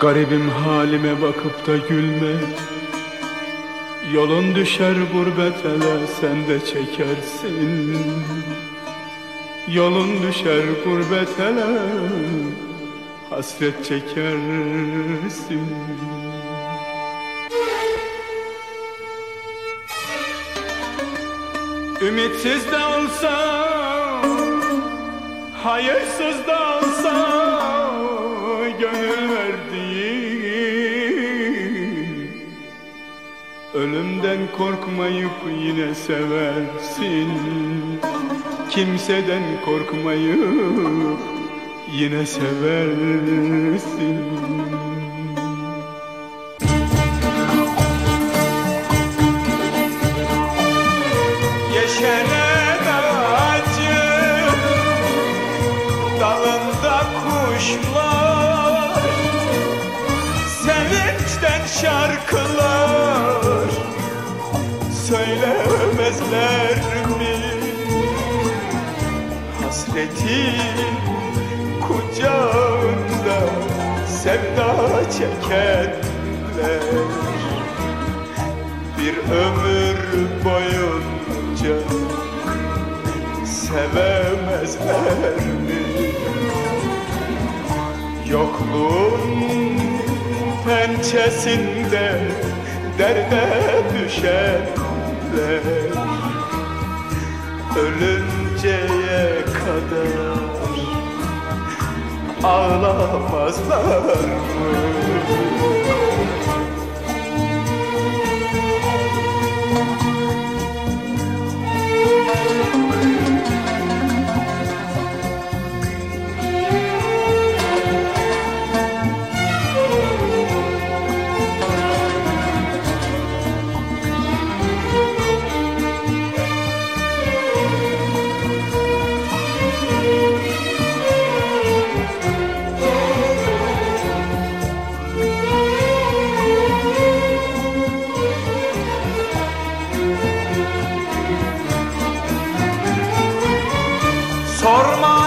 Garibim halime bakıp da gülme. Yolun düşer gurbet ele sen de çekersin. Yolun düşer gurbet ele Hasret çekersin. Ümitsiz de olsa Hayırsız da olsa Ölümden korkmayıp yine seversin. Kimseden korkmayıp yine seversin. Yeşeren Dalında kuşlar. Sevinçten şarkılar Hasretin kucağında Sevda çekenler bir ömür boyunca sevemezler mi? Yokluğun pençesinde derde düşenler Ölünceye kadar ağlamazlar mı? Sorma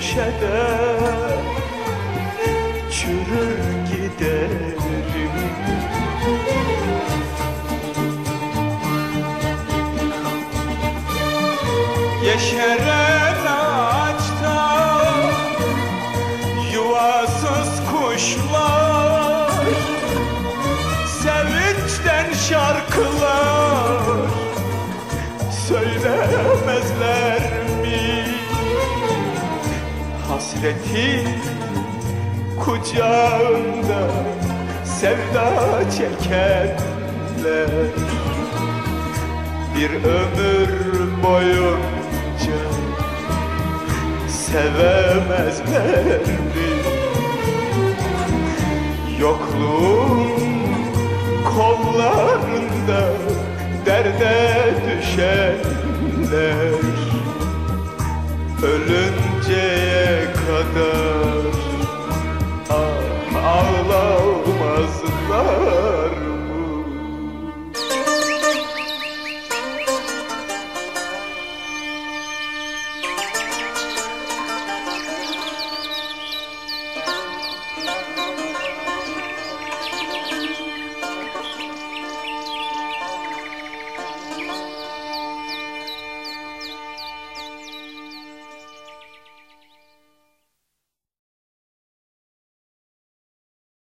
köşede çürür giderim. Yeşeren ağaçta yuvasız kuşlar Sevinçten şarkılar Hasretin kucağında sevda çekenler Bir ömür boyunca sevemezler mi? Yokluğun kollarında derde düşenler Ölünceye Jagat